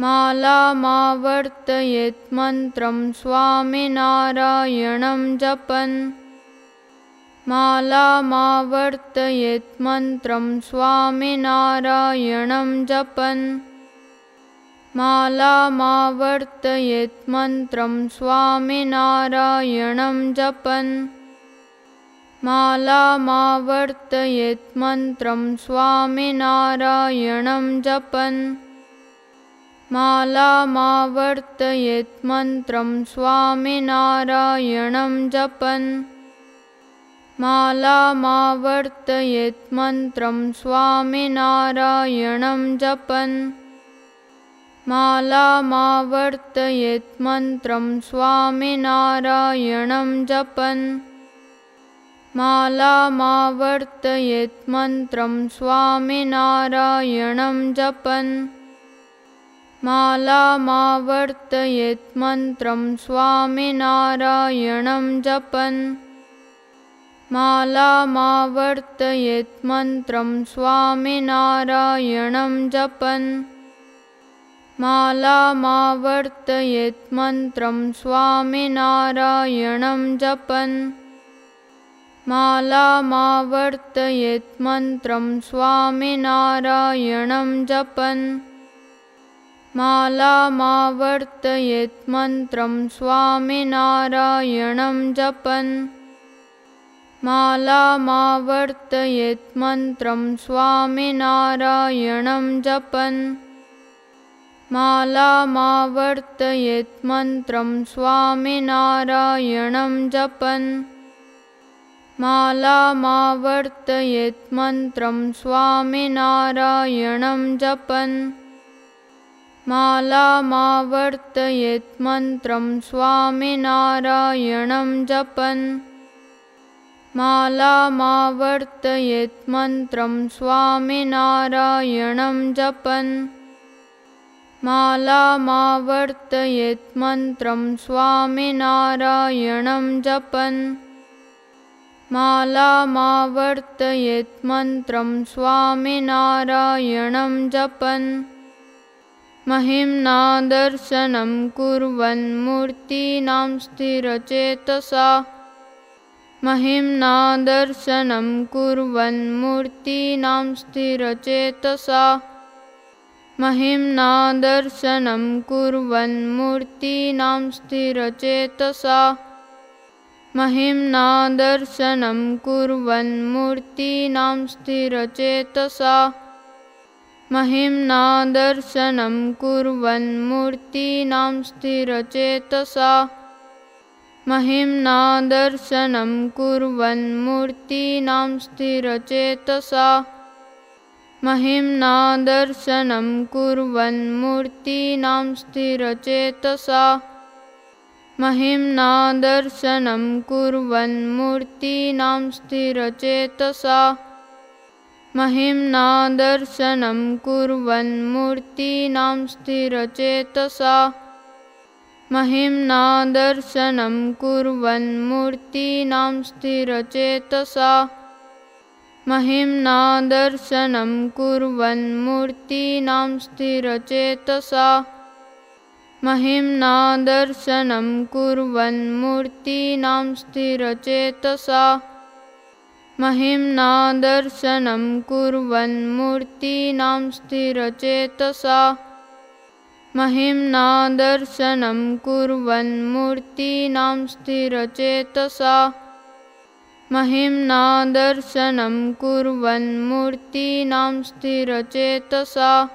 मालामावर्तयेत् मन्त्रं स्वामिनारायणं जपन्। मालामावर्तयेत् मन्त्रं स्वामिनारायणं जपन्। मालामावर्तयेत् मन्त्रं स्वामिनारायणं जपन्। मालामावर्तयेत् मन्त्रं स्वामिनारायणं जपन् मालामावर्तयेत् मन्त्रं स्वामिनारायणं जपन्। मालामावर्तयेत् मन्त्रं स्वामिनारायणं जपन्। मालामावर्तयेत् मन्त्रं स्वामिनारायणं जपन्। मालामावर्तयेत् मन्त्रं स्वामिनारायणं जपन् मालामावर्तयेत् मन्त्रं स्वामिनारायणं जपन्। मालामावर्तयेत् मन्त्रं स्वामिनारायणं जपन्। मालामावर्तयेत् मन्त्रं स्वामिनारायणं जपन्। मालामावर्तयेत् मन्त्रं स्वामिनारायणं जपन् मालामावर्तयेत् मन्त्रं स्वामिनारायणं जपन्। मालामावर्तयेत् मन्त्रं स्वामिनारायणं जपन्। मालामावर्तयेत् मन्त्रं स्वामिनारायणं जपन्। मालामावर्तयेत् मन्त्रं स्वामिनारायणं जपन् मालामावर्तयेत् मन्त्रं स्वामिनारायणं जपन्। मालामावर्तयेत् मन्त्रं स्वामिनारायणं जपन्। मालामावर्तयेत् मन्त्रं स्वामिनारायणं जपन्। मालामावर्तयेत् मन्त्रं स्वामिनारायणं जपन् महिम्नादर्शनं कुर्वन् मूर्तीनां स्थिरचेतसा। महिम्नादर्शनं कुर्वन् मूर्तीनां स्थिरचेतसा। महिम्नादर्शनं कुर्वन् मूर्तीनां स्थिरचेतसा। महिम्नादर्शनं कुर्वन् मूर्तीनां स्थिरचेतसा महिम्नादर्शनं कुर्वन् मूर्तीनां स्थिरचेतसा। महिम्नादर्शनं कुर्वन् मूर्तीनां स्थिरचेतसा। महिम्नादर्शनं कुर्वन् मूर्तीनां स्थिरचेतसा। महिम्नादर्शनं कुर्वन् मूर्तीनां स्थिरचेतसा महिम्नादर्शनं कुर्वन् मूर्तीनां स्थिरचेतसा। महिम्नादर्शनं कुर्वन् मूर्तीनां स्थिरचेतसा। महिम्नादर्शनं कुर्वन् मूर्तीनां स्थिरचेतसा। महिम्नादर्शनं कुर्वन् मूर्तीनां स्थिरचेतसा महिम्नादर्शनं कुर्वन् मूर्तीनां स्थिरचेतसा। महिम्नादर्शनं कुर्वन् मूर्तीनां स्थिरचेतसा। महिम्नादर्शनं कुर्वन् मूर्तीनां स्थिरचेतसा।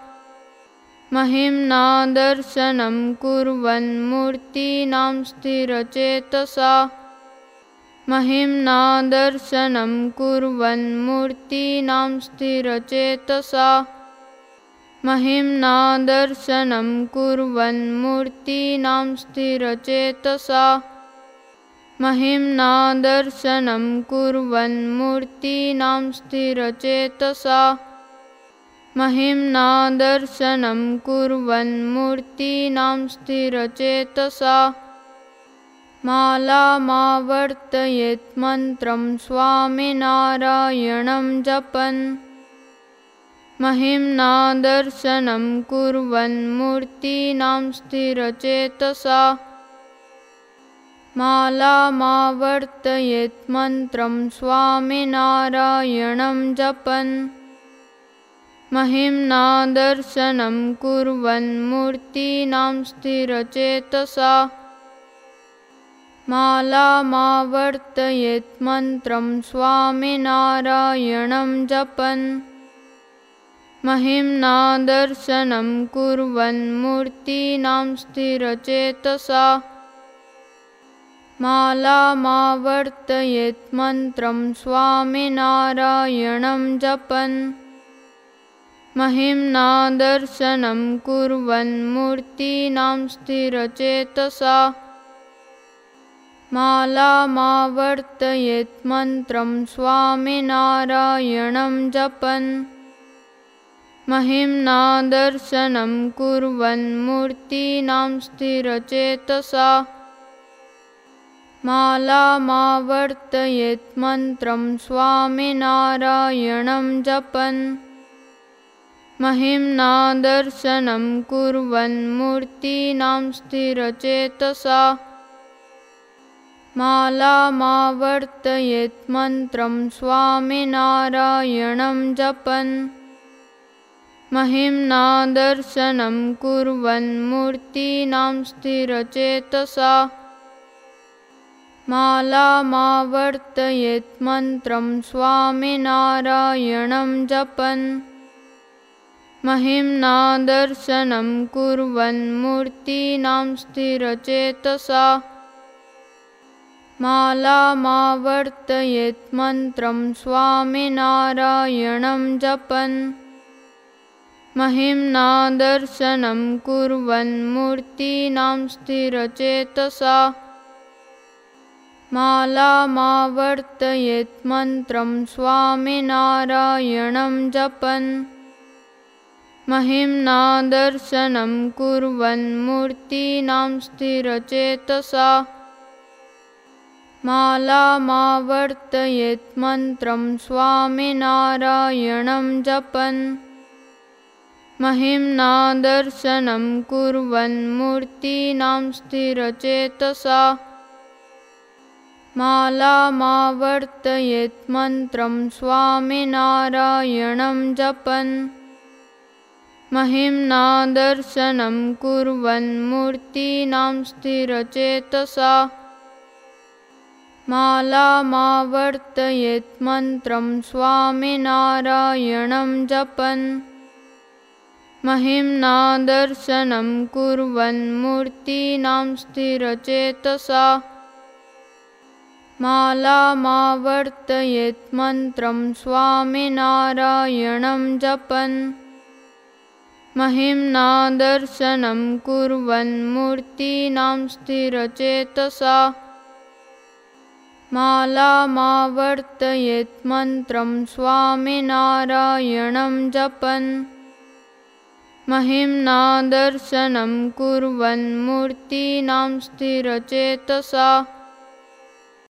महिम्नादर्शनं कुर्वन् मूर्तीनां स्थिरचेतसा महिम्नादर्शनं कुर्वन् मूर्तीनां स्थिरचेतसा। महिम्नादर्शनं कुर्वन् मूर्तीनां स्थिरचेतसा। महिम्नादर्शनं कुर्वन् मूर्तीनां स्थिरचेतसा। महिम्नादर्शनं कुर्वन् मूर्तीनां स्थिरचेतसा मालामावर्तयेत् मन्त्रं स्वामिनारायणं जपन्। महिम्ना दर्शनं कुर्वन् मूर्तीनां स्थिरचेतसा। मालामावर्तयेत् मन्त्रं स्वामिनारायणं जपन्। महिम्ना दर्शनं कुर्वन् मूर्तीनां स्थिरचेतसा मालामावर्तयेत् मन्त्रं स्वामिनारायणं जपन्। महिम्ना दर्शनं कुर्वन् मूर्तीनां स्थिरचेतसा। मालामावर्तयेत् मन्त्रं स्वामिनारायणं जपन्। महिम्ना दर्शनं कुर्वन् मूर्तीनां स्थिरचेतसा मालामावर्तयेत् मन्त्रं स्वामिनारायणं जपन्। महिम्ना दर्शनं कुर्वन् मूर्तीनां स्थिरचेतसा। मालामावर्तयेत् मन्त्रं स्वामिनारायणं जपन्। महिम्ना दर्शनं कुर्वन् मूर्तीनां स्थिरचेतसा मालामावर्तयेत् मन्त्रं स्वामिनारायणं जपन्। महिम्ना दर्शनं कुर्वन् मूर्तीनां स्थिरचेतसा। मालामावर्तयेत् मन्त्रं स्वामिनारायणं जपन्। महिम्ना दर्शनं कुर्वन् मूर्तीनां स्थिरचेतसा मालामावर्तयेत् मन्त्रं स्वामिनारायणं जपन्। महिम्ना दर्शनं कुर्वन् मूर्तीनां स्थिरचेतसा। मालामावर्तयेत् मन्त्रं स्वामिनारायणं जपन्। महिम्ना दर्शनं कुर्वन् मूर्तीनां स्थिरचेतसा मालामावर्तयेत् मन्त्रं स्वामिनारायणं जपन्। महिम्ना दर्शनं कुर्वन् मूर्तीनां स्थिरचेतसा। मालामावर्तयेत् मन्त्रं स्वामिनारायणं जपन्। महिम्ना दर्शनं कुर्वन् मूर्तीनां स्थिरचेतसा मालामावर्तयेत् मन्त्रं स्वामिनारायणं जपन्। महिम्ना दर्शनं कुर्वन् मूर्तीनां स्थिरचेतसा। मालामावर्तयेत् मन्त्रं स्वामिनारायणं जपन्। महिम्ना दर्शनं कुर्वन् मूर्तीनां स्थिरचेतसा मालामावर्तयेत् मन्त्रं स्वामिनारायणं जपन्। महिम्ना दर्शनं कुर्वन् मूर्तीनां स्थिरचेतसा